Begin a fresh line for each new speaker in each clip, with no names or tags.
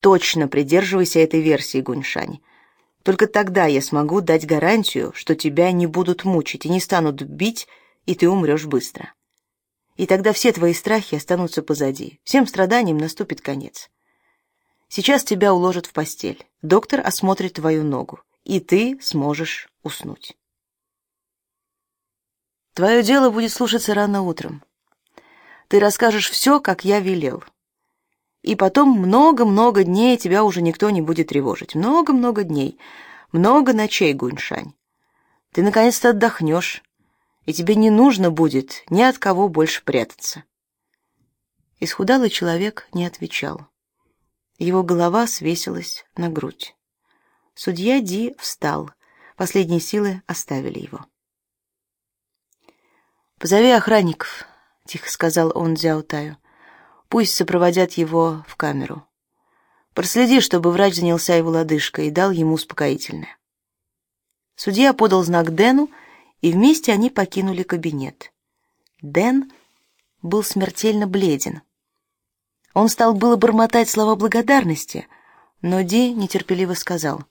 Точно придерживайся этой версии, Гуньшань. Только тогда я смогу дать гарантию, что тебя не будут мучить и не станут бить, и ты умрешь быстро. И тогда все твои страхи останутся позади. Всем страданиям наступит конец. Сейчас тебя уложат в постель. Доктор осмотрит твою ногу, и ты сможешь уснуть. Твое дело будет слушаться рано утром. Ты расскажешь все, как я велел. И потом много-много дней тебя уже никто не будет тревожить. Много-много дней. Много ночей, Гуньшань. Ты наконец-то отдохнешь, и тебе не нужно будет ни от кого больше прятаться. Исхудалый человек не отвечал. Его голова свесилась на грудь. Судья Ди встал. Последние силы оставили его. «Позови охранников», — тихо сказал он Дзяутаю. «Пусть сопроводят его в камеру. Проследи, чтобы врач занялся его лодыжкой и дал ему успокоительное». Судья подал знак Дэну, и вместе они покинули кабинет. Дэн был смертельно бледен. Он стал было бормотать слова благодарности, но Ди нетерпеливо сказал: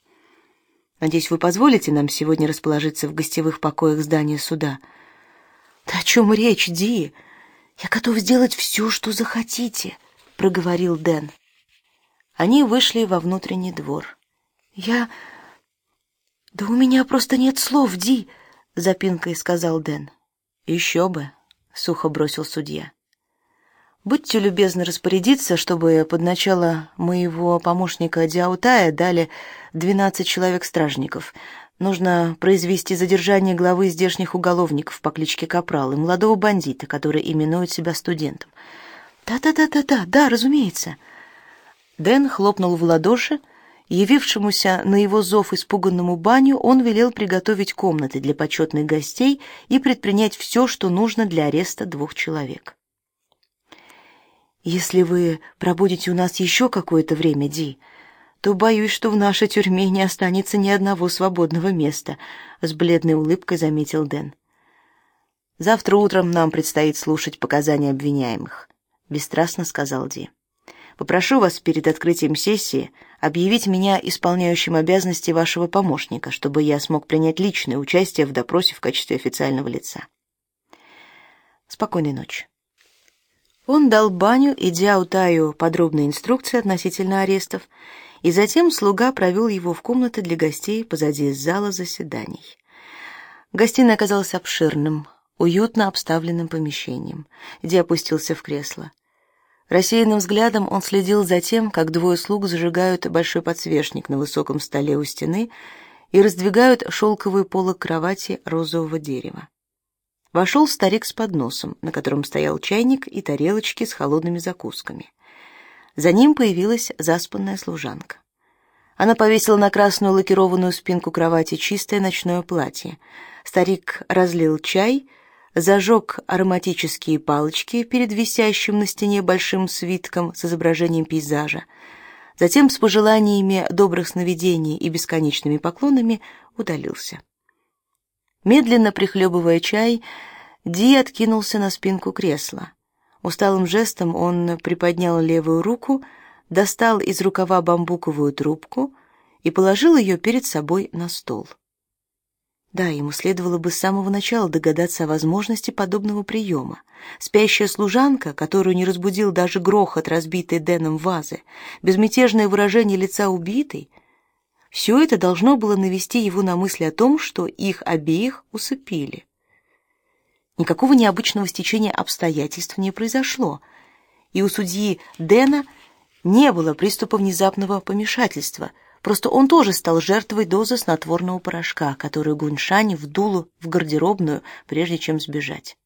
"Надеюсь, вы позволите нам сегодня расположиться в гостевых покоях здания суда. «Да о чем речь, Ди? Я готов сделать все, что захотите», — проговорил Дэн. Они вышли во внутренний двор. «Я... Да у меня просто нет слов, Ди», — запинкой сказал Дэн. «Еще бы», — сухо бросил судья. «Будьте любезны распорядиться, чтобы под начало моего помощника Диаутая дали двенадцать человек-стражников. Нужно произвести задержание главы здешних уголовников по кличке Капрал и молодого бандита, который именует себя студентом. Да-да-да-да-да, да, разумеется. Дэн хлопнул в ладоши. Явившемуся на его зов испуганному баню он велел приготовить комнаты для почетных гостей и предпринять все, что нужно для ареста двух человек. Если вы пробудете у нас еще какое-то время, Ди, то боюсь, что в нашей тюрьме не останется ни одного свободного места, с бледной улыбкой заметил Дэн. Завтра утром нам предстоит слушать показания обвиняемых, бесстрастно сказал Ди. Попрошу вас перед открытием сессии объявить меня исполняющим обязанности вашего помощника, чтобы я смог принять личное участие в допросе в качестве официального лица. Спокойной ночи. Он дал Баню и Дзяутаю подробные инструкции относительно арестов и затем слуга провел его в комнаты для гостей позади зала заседаний. Гостиная оказалась обширным, уютно обставленным помещением, где опустился в кресло. Рассеянным взглядом он следил за тем, как двое слуг зажигают большой подсвечник на высоком столе у стены и раздвигают шелковые полы кровати розового дерева. Вошел старик с подносом, на котором стоял чайник и тарелочки с холодными закусками. За ним появилась заспанная служанка. Она повесила на красную лакированную спинку кровати чистое ночное платье. Старик разлил чай, зажег ароматические палочки перед висящим на стене большим свитком с изображением пейзажа. Затем с пожеланиями добрых сновидений и бесконечными поклонами удалился. Медленно прихлебывая чай, Ди откинулся на спинку кресла. Усталым жестом он приподнял левую руку, достал из рукава бамбуковую трубку и положил ее перед собой на стол. Да, ему следовало бы с самого начала догадаться о возможности подобного приема. Спящая служанка, которую не разбудил даже грохот разбитой Дэном вазы, безмятежное выражение лица убитой — все это должно было навести его на мысль о том, что их обеих усыпили. Никакого необычного стечения обстоятельств не произошло, и у судьи Дэна не было приступа внезапного помешательства, просто он тоже стал жертвой дозы снотворного порошка, которую Гуньшань вдул в гардеробную, прежде чем сбежать.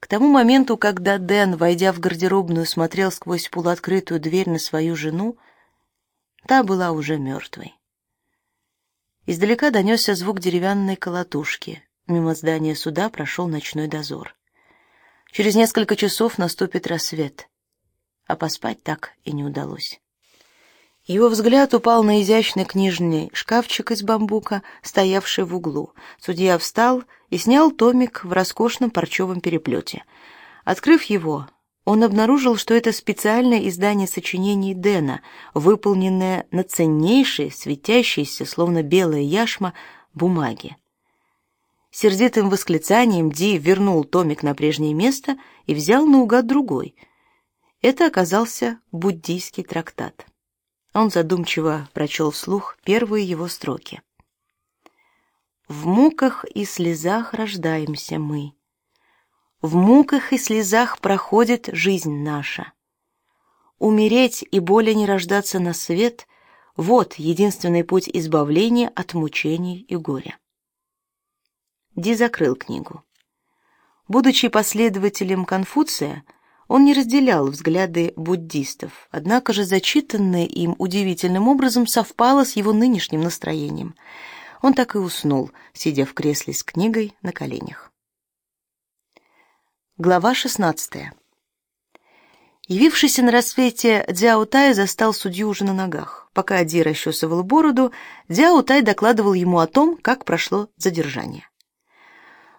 К тому моменту, когда Дэн, войдя в гардеробную, смотрел сквозь полуоткрытую дверь на свою жену, та была уже мертвой. Издалека донесся звук деревянной колотушки. Мимо здания суда прошел ночной дозор. Через несколько часов наступит рассвет, а поспать так и не удалось. Его взгляд упал на изящный книжный шкафчик из бамбука, стоявший в углу. Судья встал и снял томик в роскошном парчевом переплете. Открыв его, он обнаружил, что это специальное издание сочинений Дэна, выполненное на ценнейшей, светящейся, словно белая яшма, бумаге. Сердитым восклицанием Ди вернул томик на прежнее место и взял наугад другой. Это оказался буддийский трактат. Он задумчиво прочел вслух первые его строки. «В муках и слезах рождаемся мы, в муках и слезах проходит жизнь наша. Умереть и более не рождаться на свет — вот единственный путь избавления от мучений и горя. Ди закрыл книгу. Будучи последователем Конфуция, он не разделял взгляды буддистов, однако же зачитанное им удивительным образом совпало с его нынешним настроением. Он так и уснул, сидя в кресле с книгой на коленях. Глава 16. Явившийся на рассвете Дзяо Тай застал судью уже на ногах. Пока Ди расчесывал бороду, Дзяо Тай докладывал ему о том, как прошло задержание.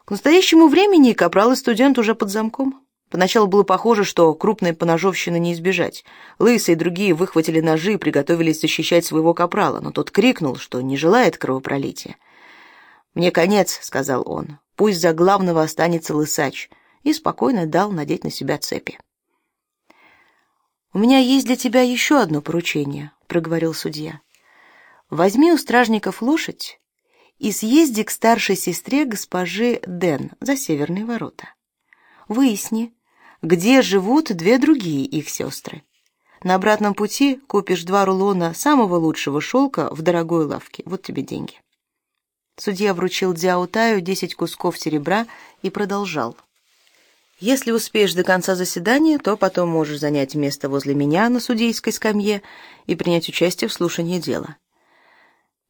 К настоящему времени капрал и студент уже под замком. Поначалу было похоже, что крупной поножовщины не избежать. Лысый и другие выхватили ножи и приготовились защищать своего капрала, но тот крикнул, что не желает кровопролития. «Мне конец», — сказал он. «Пусть за главного останется лысач» и спокойно дал надеть на себя цепи. «У меня есть для тебя еще одно поручение», — проговорил судья. «Возьми у стражников лошадь и съезди к старшей сестре госпожи Ден за северные ворота. Выясни, где живут две другие их сестры. На обратном пути купишь два рулона самого лучшего шелка в дорогой лавке. Вот тебе деньги». Судья вручил Дзяо Таю десять кусков серебра и продолжал. Если успеешь до конца заседания, то потом можешь занять место возле меня на судейской скамье и принять участие в слушании дела.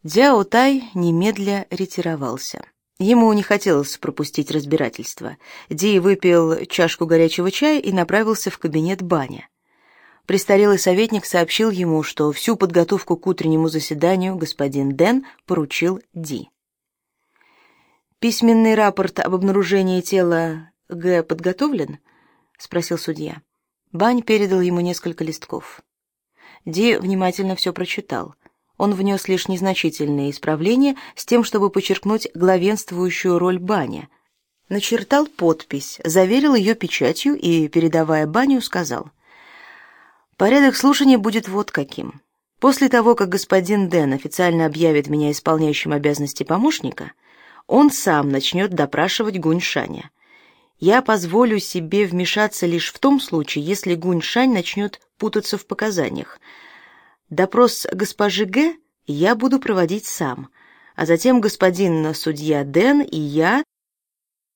Дзяо Тай немедля ретировался. Ему не хотелось пропустить разбирательство. Ди выпил чашку горячего чая и направился в кабинет Баня. Престарелый советник сообщил ему, что всю подготовку к утреннему заседанию господин Дэн поручил Ди. Письменный рапорт об обнаружении тела Г. подготовлен?» — спросил судья. Бань передал ему несколько листков. Ди внимательно все прочитал. Он внес лишь незначительные исправления с тем, чтобы подчеркнуть главенствующую роль Баня. Начертал подпись, заверил ее печатью и, передавая Баню, сказал. «Порядок слушания будет вот каким. После того, как господин Дэн официально объявит меня исполняющим обязанности помощника, он сам начнет допрашивать Гуньшаня я позволю себе вмешаться лишь в том случае, если Гуньшань начнет путаться в показаниях. Допрос госпожи Г я буду проводить сам, а затем господин судья Дэн и я